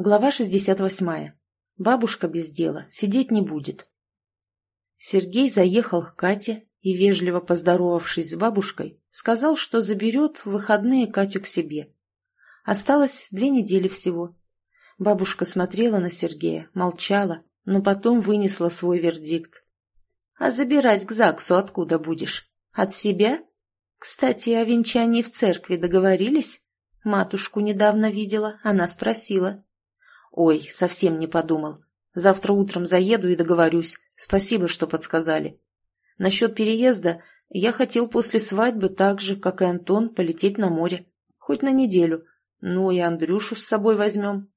Глава 68. Бабушка без дела, сидеть не будет. Сергей заехал к Кате и, вежливо поздоровавшись с бабушкой, сказал, что заберет в выходные Катю к себе. Осталось две недели всего. Бабушка смотрела на Сергея, молчала, но потом вынесла свой вердикт. «А забирать к ЗАГСу откуда будешь? От себя? Кстати, о венчании в церкви договорились? Матушку недавно видела, она спросила». Ой, совсем не подумал. Завтра утром заеду и договорюсь. Спасибо, что подсказали. Насчет переезда я хотел после свадьбы так же, как и Антон, полететь на море. Хоть на неделю. Ну и Андрюшу с собой возьмем.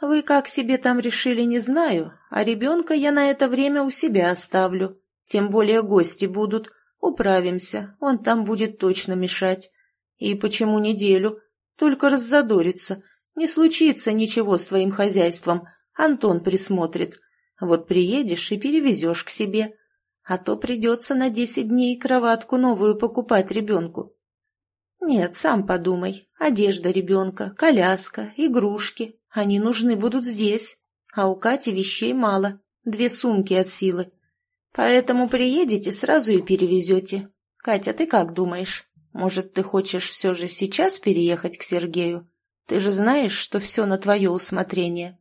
Вы как себе там решили, не знаю, а ребенка я на это время у себя оставлю. Тем более гости будут. Управимся, он там будет точно мешать. И почему неделю? Только раззадорится. Не случится ничего с твоим хозяйством, Антон присмотрит. Вот приедешь и перевезешь к себе. А то придется на десять дней кроватку новую покупать ребенку. Нет, сам подумай. Одежда ребенка, коляска, игрушки. Они нужны будут здесь. А у Кати вещей мало. Две сумки от силы. Поэтому приедете, сразу и перевезете. Катя, ты как думаешь? Может, ты хочешь все же сейчас переехать к Сергею? Ты же знаешь, что все на твое усмотрение.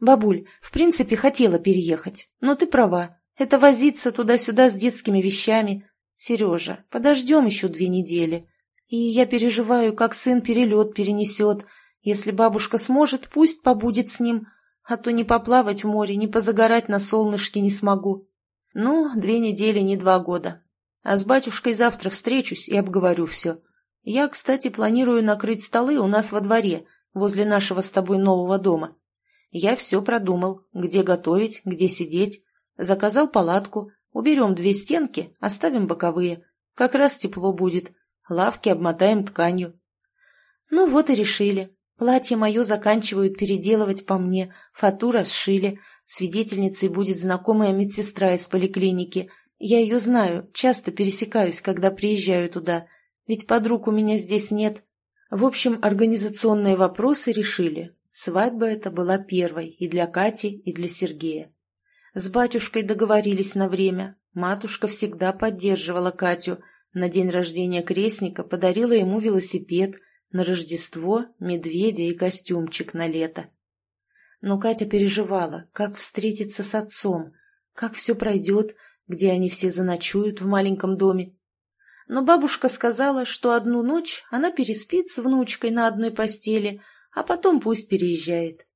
Бабуль, в принципе, хотела переехать, но ты права. Это возиться туда-сюда с детскими вещами. Сережа, подождем еще две недели. И я переживаю, как сын перелет перенесет. Если бабушка сможет, пусть побудет с ним. А то не поплавать в море, не позагорать на солнышке не смогу. Ну, две недели, не два года. А с батюшкой завтра встречусь и обговорю все. Я, кстати, планирую накрыть столы у нас во дворе, возле нашего с тобой нового дома. Я все продумал, где готовить, где сидеть. Заказал палатку, уберем две стенки, оставим боковые. Как раз тепло будет. Лавки обмотаем тканью. Ну вот и решили. Платье мое заканчивают переделывать по мне, фату расшили. Свидетельницей будет знакомая медсестра из поликлиники. Я ее знаю, часто пересекаюсь, когда приезжаю туда – ведь подруг у меня здесь нет. В общем, организационные вопросы решили. Свадьба эта была первой и для Кати, и для Сергея. С батюшкой договорились на время. Матушка всегда поддерживала Катю. На день рождения крестника подарила ему велосипед, на Рождество – медведя и костюмчик на лето. Но Катя переживала, как встретиться с отцом, как все пройдет, где они все заночуют в маленьком доме но бабушка сказала, что одну ночь она переспит с внучкой на одной постели, а потом пусть переезжает.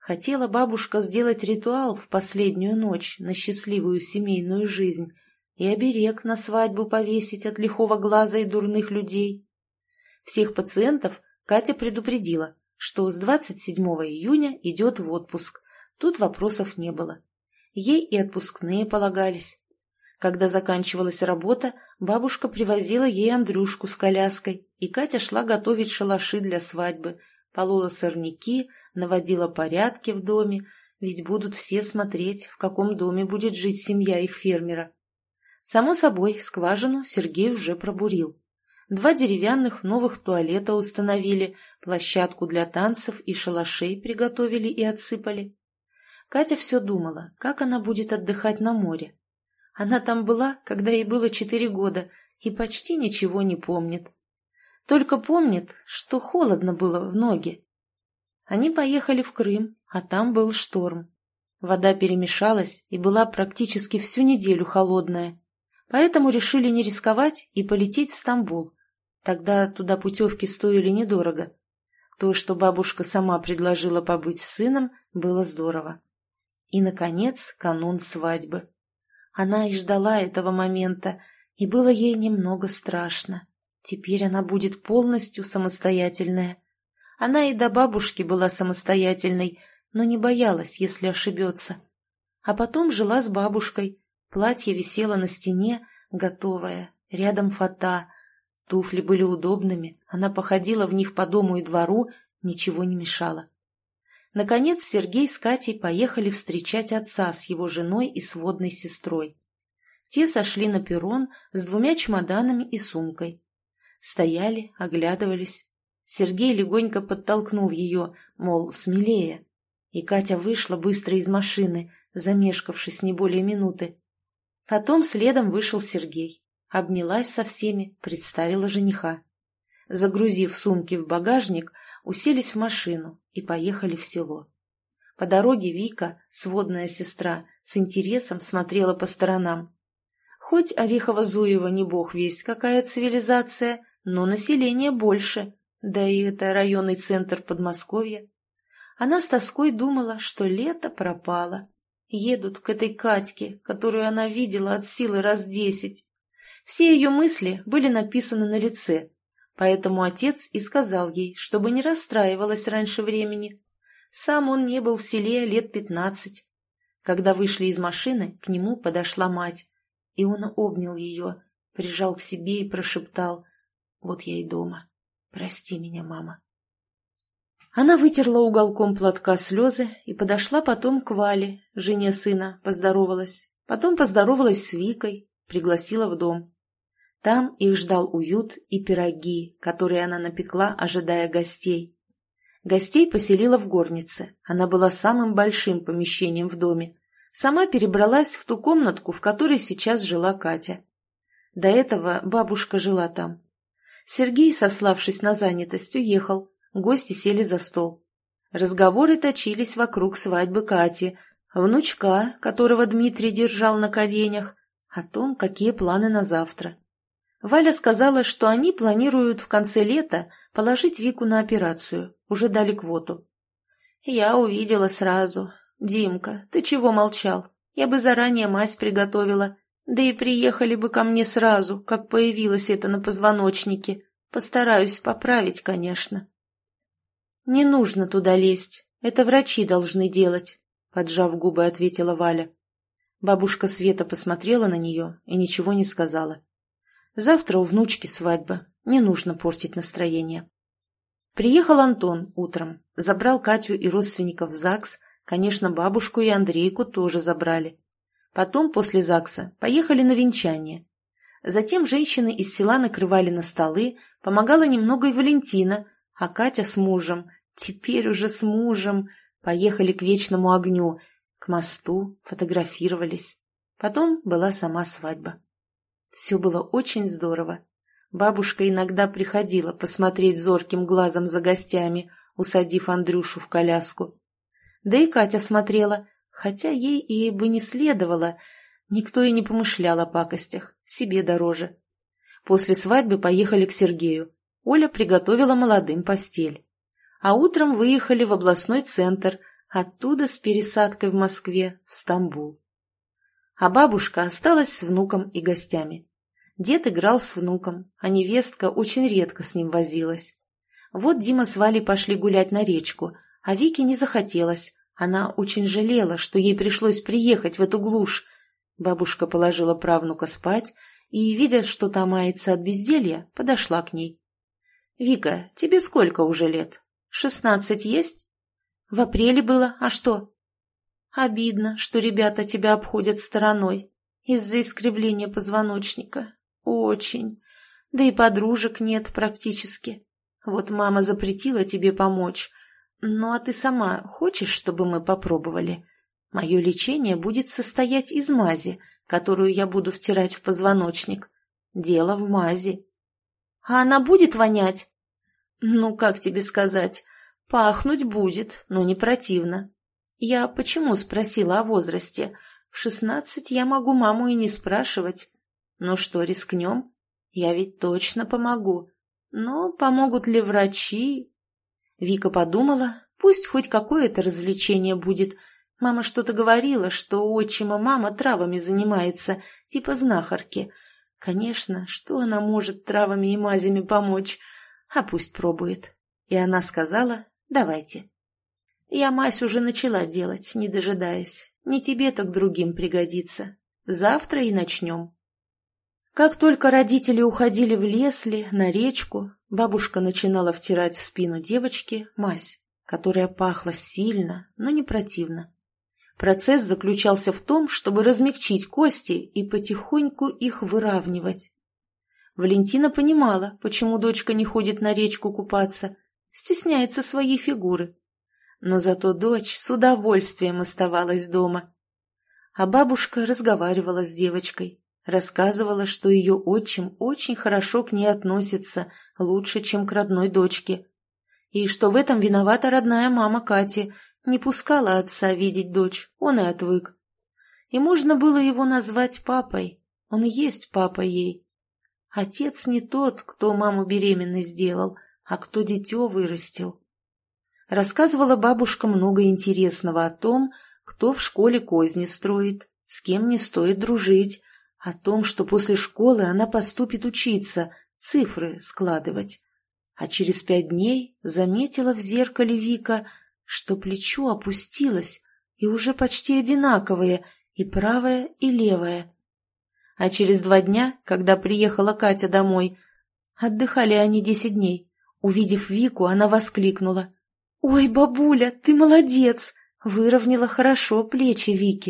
Хотела бабушка сделать ритуал в последнюю ночь на счастливую семейную жизнь и оберег на свадьбу повесить от лихого глаза и дурных людей. Всех пациентов Катя предупредила, что с 27 июня идет в отпуск. Тут вопросов не было. Ей и отпускные полагались. Когда заканчивалась работа, бабушка привозила ей Андрюшку с коляской, и Катя шла готовить шалаши для свадьбы, полола сорняки, наводила порядки в доме, ведь будут все смотреть, в каком доме будет жить семья их фермера. Само собой, скважину Сергей уже пробурил. Два деревянных новых туалета установили, площадку для танцев и шалашей приготовили и отсыпали. Катя все думала, как она будет отдыхать на море. Она там была, когда ей было четыре года, и почти ничего не помнит. Только помнит, что холодно было в ноги. Они поехали в Крым, а там был шторм. Вода перемешалась и была практически всю неделю холодная. Поэтому решили не рисковать и полететь в Стамбул. Тогда туда путевки стоили недорого. То, что бабушка сама предложила побыть с сыном, было здорово. И, наконец, канун свадьбы. Она и ждала этого момента, и было ей немного страшно. Теперь она будет полностью самостоятельная. Она и до бабушки была самостоятельной, но не боялась, если ошибется. А потом жила с бабушкой. Платье висело на стене, готовое, рядом фата. Туфли были удобными, она походила в них по дому и двору, ничего не мешало. Наконец Сергей с Катей поехали встречать отца с его женой и сводной сестрой. Те сошли на перрон с двумя чемоданами и сумкой. Стояли, оглядывались. Сергей легонько подтолкнул ее, мол, смелее. И Катя вышла быстро из машины, замешкавшись не более минуты. Потом следом вышел Сергей. Обнялась со всеми, представила жениха. Загрузив сумки в багажник, уселись в машину и поехали в село. По дороге Вика, сводная сестра, с интересом смотрела по сторонам. Хоть Орехово-Зуево не бог весть какая цивилизация, но население больше, да и это районный центр Подмосковья. Она с тоской думала, что лето пропало. Едут к этой Катьке, которую она видела от силы раз десять. Все ее мысли были написаны на лице, поэтому отец и сказал ей, чтобы не расстраивалась раньше времени. Сам он не был в селе лет пятнадцать. Когда вышли из машины, к нему подошла мать, и он обнял ее, прижал к себе и прошептал «Вот я и дома. Прости меня, мама». Она вытерла уголком платка слезы и подошла потом к Вале, жене сына, поздоровалась. Потом поздоровалась с Викой, пригласила в дом. Там их ждал уют и пироги, которые она напекла, ожидая гостей. Гостей поселила в горнице. Она была самым большим помещением в доме. Сама перебралась в ту комнатку, в которой сейчас жила Катя. До этого бабушка жила там. Сергей, сославшись на занятость, уехал, Гости сели за стол. Разговоры точились вокруг свадьбы Кати, внучка, которого Дмитрий держал на коленях, о том, какие планы на завтра. Валя сказала, что они планируют в конце лета положить Вику на операцию, уже дали квоту. Я увидела сразу. «Димка, ты чего молчал? Я бы заранее мазь приготовила. Да и приехали бы ко мне сразу, как появилось это на позвоночнике. Постараюсь поправить, конечно». «Не нужно туда лезть. Это врачи должны делать», — поджав губы, ответила Валя. Бабушка Света посмотрела на нее и ничего не сказала. «Завтра у внучки свадьба. Не нужно портить настроение». Приехал Антон утром, забрал Катю и родственников в ЗАГС, конечно, бабушку и Андрейку тоже забрали. Потом, после ЗАГСа, поехали на венчание. Затем женщины из села накрывали на столы, помогала немного и Валентина, а Катя с мужем Теперь уже с мужем поехали к вечному огню, к мосту, фотографировались. Потом была сама свадьба. Все было очень здорово. Бабушка иногда приходила посмотреть зорким глазом за гостями, усадив Андрюшу в коляску. Да и Катя смотрела, хотя ей и бы не следовало. Никто и не помышлял о пакостях, себе дороже. После свадьбы поехали к Сергею. Оля приготовила молодым постель а утром выехали в областной центр, оттуда с пересадкой в Москве в Стамбул. А бабушка осталась с внуком и гостями. Дед играл с внуком, а невестка очень редко с ним возилась. Вот Дима с Валей пошли гулять на речку, а Вике не захотелось. Она очень жалела, что ей пришлось приехать в эту глушь. Бабушка положила правнука спать и, видя, что та мается от безделья, подошла к ней. «Вика, тебе сколько уже лет?» Шестнадцать есть? В апреле было, а что? Обидно, что ребята тебя обходят стороной из-за искривления позвоночника. Очень. Да и подружек нет практически. Вот мама запретила тебе помочь. Ну а ты сама хочешь, чтобы мы попробовали? Мое лечение будет состоять из мази, которую я буду втирать в позвоночник. Дело в мази. А она будет вонять? Ну, как тебе сказать? Пахнуть будет, но не противно. Я почему спросила о возрасте? В шестнадцать я могу маму и не спрашивать. Ну что, рискнем? Я ведь точно помогу. Но помогут ли врачи? Вика подумала, пусть хоть какое-то развлечение будет. Мама что-то говорила, что отчима мама травами занимается, типа знахарки. Конечно, что она может травами и мазями помочь? а пусть пробует. И она сказала, давайте. Я мазь уже начала делать, не дожидаясь. Не тебе, так другим пригодится. Завтра и начнем. Как только родители уходили в лес ли, на речку, бабушка начинала втирать в спину девочки мазь, которая пахла сильно, но не противно. Процесс заключался в том, чтобы размягчить кости и потихоньку их выравнивать. Валентина понимала, почему дочка не ходит на речку купаться, стесняется своей фигуры. Но зато дочь с удовольствием оставалась дома. А бабушка разговаривала с девочкой, рассказывала, что ее отчим очень хорошо к ней относится, лучше, чем к родной дочке. И что в этом виновата родная мама Кати, не пускала отца видеть дочь, он и отвык. И можно было его назвать папой, он и есть папа ей. Отец не тот, кто маму беременной сделал, а кто дитё вырастил. Рассказывала бабушка много интересного о том, кто в школе козни строит, с кем не стоит дружить, о том, что после школы она поступит учиться, цифры складывать. А через пять дней заметила в зеркале Вика, что плечо опустилось и уже почти одинаковое, и правое, и левое. А через два дня, когда приехала Катя домой, отдыхали они десять дней, увидев Вику, она воскликнула. «Ой, бабуля, ты молодец! Выровняла хорошо плечи Вики!»